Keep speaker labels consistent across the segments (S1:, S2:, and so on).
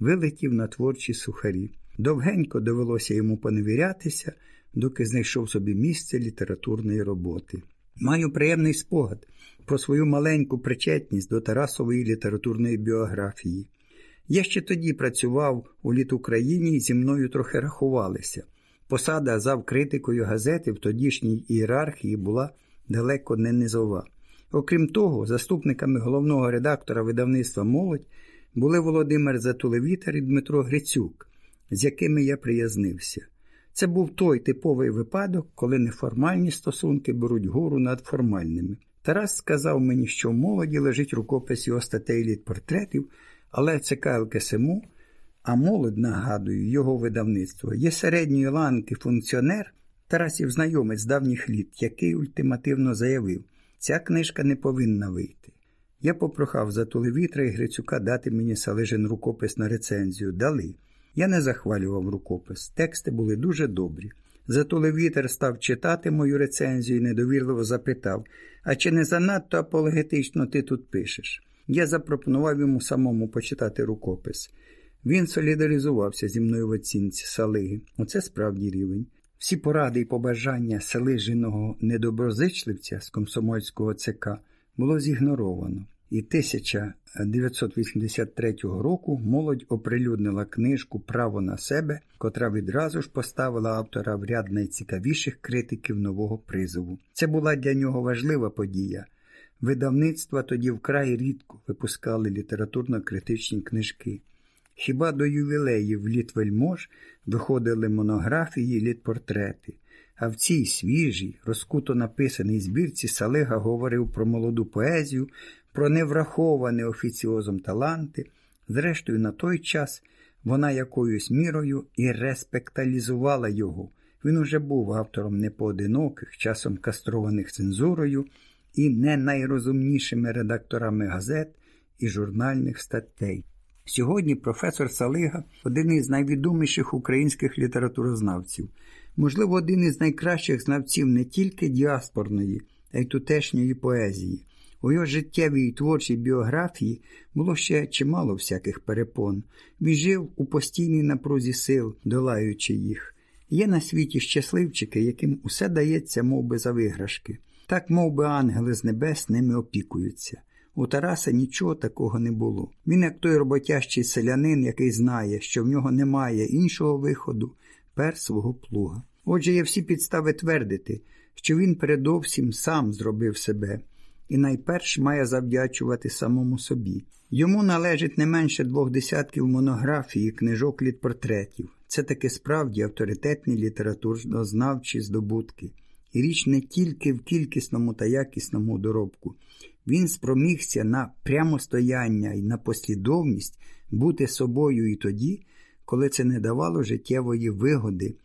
S1: вилетів на творчі сухарі. Довгенько довелося йому поневірятися, доки знайшов собі місце літературної роботи. Маю приємний спогад про свою маленьку причетність до Тарасової літературної біографії. Я ще тоді працював у Літукраїні і зі мною трохи рахувалися. Посада зав критикою газети в тодішній ієрархії була далеко не низова. Окрім того, заступниками головного редактора видавництва Молодь були Володимир Затулевітер і Дмитро Грицюк, з якими я приязнився. Це був той типовий випадок, коли неформальні стосунки беруть гору над формальними. Тарас сказав мені, що в молоді лежить рукопис його статей літпортретів, але це КЛКСМУ, а молодь, нагадую, його видавництво, є середньої ланки функціонер Тарасів знайомець давніх літ, який ультимативно заявив, ця книжка не повинна вийти. Я попрохав Затулевітра і Грицюка дати мені Салижин рукопис на рецензію. Дали. Я не захвалював рукопис. Тексти були дуже добрі. Затулевітер став читати мою рецензію і недовірливо запитав: А чи не занадто апологетично ти тут пишеш? Я запропонував йому самому почитати рукопис. Він солідаризувався зі мною в оцінці Салиги. Оце справді рівень. Всі поради і побажання селиженого недоброзичливця з комсомольського ЦК було зігноровано. І 1983 року молодь оприлюднила книжку Право на себе, котра відразу ж поставила автора в ряд найцікавіших критиків нового призову. Це була для нього важлива подія. Видавництва тоді вкрай рідко випускали літературно-критичні книжки. Хіба до ювілеїв літвельмож виходили монографії літпортрети, а в цій свіжій, розкуто написаній збірці Салига говорив про молоду поезію, про невраховане офіціозом таланти. Зрештою, на той час вона якоюсь мірою і респекталізувала його. Він уже був автором непоодиноких, часом кастрованих цензурою і не найрозумнішими редакторами газет і журнальних статей. Сьогодні професор Салига один із найвідоміших українських літературознавців, можливо, один із найкращих знавців не тільки діаспорної, а й тутешньої поезії. У його життєвій творчій біографії було ще чимало всяких перепон. Він жив у постійній напрузі сил, долаючи їх. Є на світі щасливчики, яким усе дається мов би, за виграшки. Так мов би, ангели з небес ними опікуються. У Тараса нічого такого не було. Він, як той роботящий селянин, який знає, що в нього немає іншого виходу, пер свого плуга. Отже, є всі підстави твердити, що він передовсім сам зробив себе і найперш має завдячувати самому собі. Йому належить не менше двох десятків монографій і книжок літпортретів. Це таки справді авторитетні літературнознавчі здобутки. І річ не тільки в кількісному та якісному доробку. Він спромігся на прямостояння і на послідовність бути собою і тоді, коли це не давало життєвої вигоди,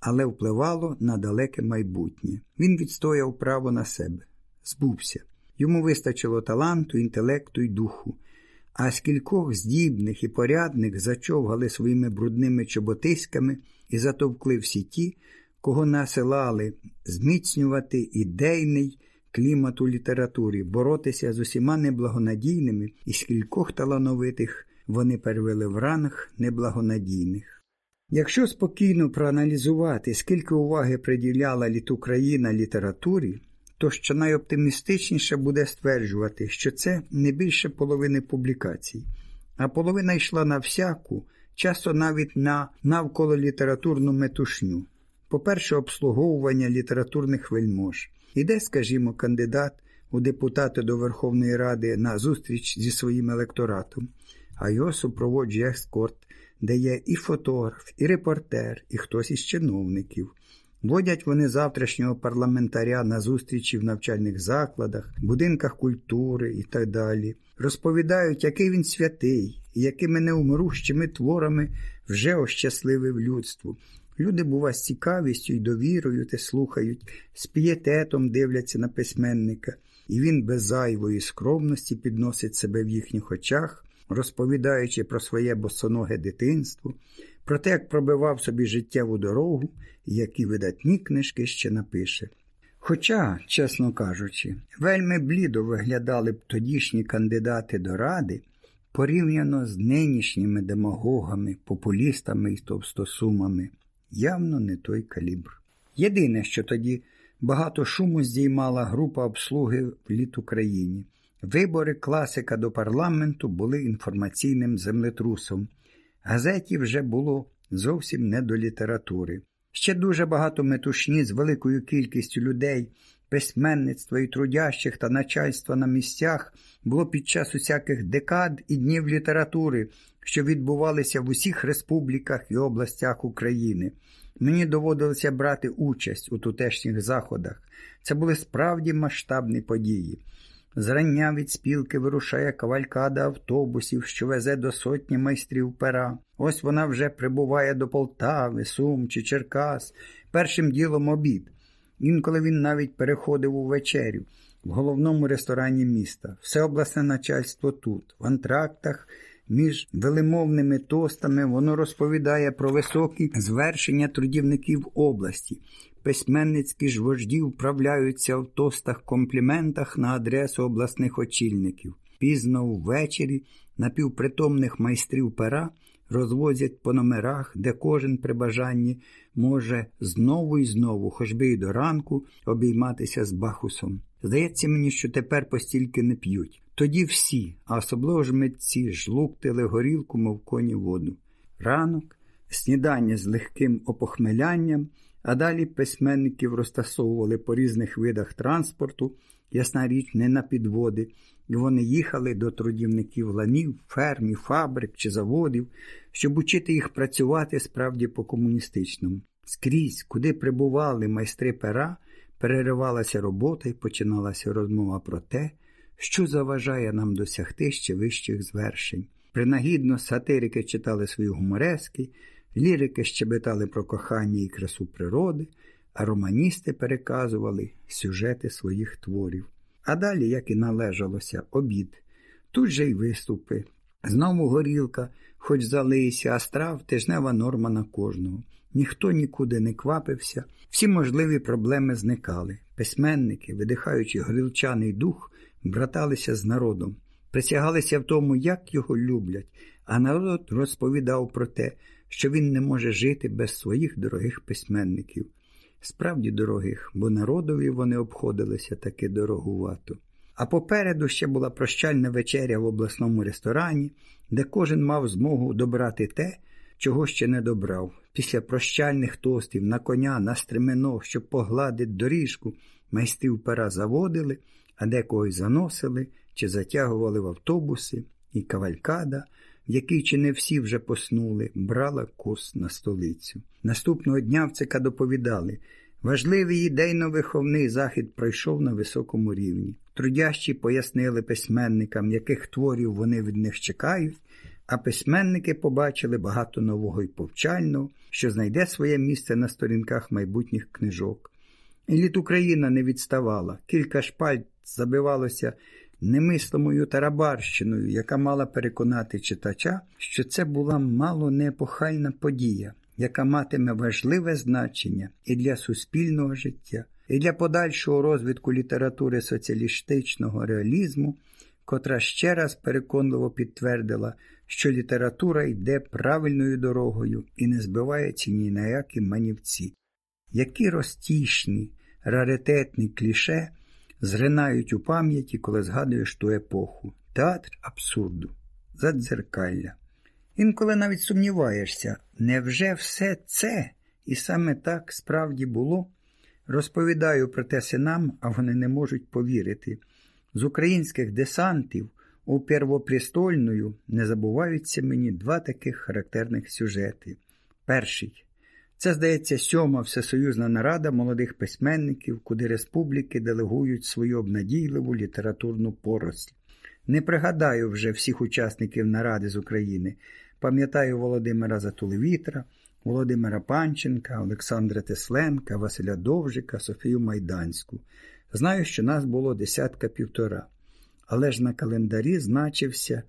S1: але впливало на далеке майбутнє. Він відстояв право на себе, збувся. Йому вистачило таланту, інтелекту і духу. А скількох здібних і порядних зачовгали своїми брудними чоботиськами і затовкли всі ті, кого насилали зміцнювати ідейний клімат у літературі, боротися з усіма неблагонадійними і скількох талановитих вони перевели в ранг неблагонадійних. Якщо спокійно проаналізувати, скільки уваги приділяла літукраїна літературі, то що найоптимістичніше буде стверджувати, що це не більше половини публікацій, а половина йшла на всяку, часто навіть на навколо літературну метушню. По-перше, обслуговування літературних вельмож. Іде, скажімо, кандидат у депутати до Верховної Ради на зустріч зі своїм електоратом, а його супроводжує ескорт, де є і фотограф, і репортер, і хтось із чиновників. Водять вони завтрашнього парламентаря на зустрічі в навчальних закладах, будинках культури і так далі. Розповідають, який він святий і якими неумрущими творами вже ощасливив людство. Люди, бува, з цікавістю і довірою те слухають, з пієтетом дивляться на письменника, і він без зайвої скромності підносить себе в їхніх очах, розповідаючи про своє босоноге дитинство, про те, як пробивав собі життєву дорогу і які видатні книжки ще напише. Хоча, чесно кажучи, вельми блідо виглядали б тодішні кандидати до ради, порівняно з нинішніми демагогами, популістами і товстосумами, явно не той калібр. Єдине, що тоді багато шуму здіймала група обслуги в літ Україні. Вибори класика до парламенту були інформаційним землетрусом. Газеті вже було зовсім не до літератури. Ще дуже багато метушні з великою кількістю людей, письменництва і трудящих та начальства на місцях було під час усяких декад і днів літератури, що відбувалися в усіх республіках і областях України. Мені доводилося брати участь у тутешніх заходах. Це були справді масштабні події. Зрання від спілки вирушає кавалькада автобусів, що везе до сотні майстрів пера. Ось вона вже прибуває до Полтави, Сум чи Черкас. Першим ділом обід. Інколи він навіть переходив у вечерю в головному ресторані міста. Все обласне начальство тут, в антрактах. Між велимовними тостами воно розповідає про високі звершення трудівників області. Письменницькі ж вожді вправляються в тостах компліментах на адресу обласних очільників. Пізно ввечері напівпритомних майстрів пера розвозять по номерах, де кожен при бажанні може знову і знову, хоч би й до ранку, обійматися з Бахусом. Здається мені, що тепер постільки не п'ють. Тоді всі, а особливо ж митці, жлуктили горілку, мов коні воду. Ранок, снідання з легким опохмелянням, а далі письменників розтасовували по різних видах транспорту, ясна річ, не на підводи, і вони їхали до трудівників ланів, фермів, фабрик чи заводів, щоб учити їх працювати справді по-комуністичному. Скрізь, куди прибували майстри пера, переривалася робота і починалася розмова про те, що заважає нам досягти ще вищих звершень. Принагідно сатирики читали свої гуморески, лірики щебетали про кохання і красу природи, а романісти переказували сюжети своїх творів. А далі, як і належалося, обід. Тут же й виступи. Знову горілка, хоч залийся, а страв тижнева норма на кожного. Ніхто нікуди не квапився, всі можливі проблеми зникали. Письменники, видихаючи горілчаний дух, браталися з народом, присягалися в тому, як його люблять, а народ розповідав про те, що він не може жити без своїх дорогих письменників. Справді дорогих, бо народові вони обходилися таки дорогувато. А попереду ще була прощальна вечеря в обласному ресторані, де кожен мав змогу добрати те, чого ще не добрав. Після прощальних тостів на коня, на стремено, щоб погладити доріжку, майстрів пера заводили, а декого заносили чи затягували в автобуси, і кавалькада, в якій чи не всі вже поснули, брала курс на столицю. Наступного дня в ЦК доповідали, важливий ідейно-виховний захід пройшов на високому рівні. Трудящі пояснили письменникам, яких творів вони від них чекають, а письменники побачили багато нового і повчального, що знайде своє місце на сторінках майбутніх книжок. Еліт Україна не відставала, кілька шпальт забивалося немислимою тарабарщиною, яка мала переконати читача, що це була мало неепохальна подія, яка матиме важливе значення і для суспільного життя, і для подальшого розвитку літератури соціалістичного реалізму, котра ще раз переконливо підтвердила, що література йде правильною дорогою і не збивається ні на які манівці. Які розтішні, раритетні кліше зринають у пам'яті, коли згадуєш ту епоху, театр абсурду, задзеркалля. Інколи навіть сумніваєшся, невже все це і саме так справді було? Розповідаю про те синам, а вони не можуть повірити. З українських десантів у Первопрестольною не забуваються мені два таких характерних сюжети. Перший це, здається, сьома всесоюзна нарада молодих письменників, куди республіки делегують свою обнадійливу літературну поросль. Не пригадаю вже всіх учасників наради з України. Пам'ятаю Володимира Затулевітра, Володимира Панченка, Олександра Тесленка, Василя Довжика, Софію Майданську. Знаю, що нас було десятка півтора, але ж на календарі значився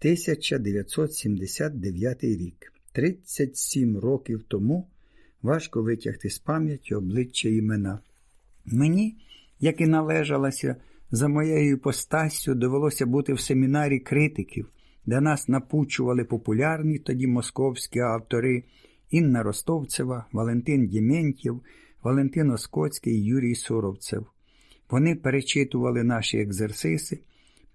S1: 1979 рік. 37 років тому важко витягти з пам'яті обличчя імена. Мені, як і належалося, за моєю постастю довелося бути в семінарі критиків, де нас напучували популярні тоді московські автори Інна Ростовцева, Валентин Дєментьєв, Валентин Оскоцький і Юрій Суровцев. Вони перечитували наші екзерсиси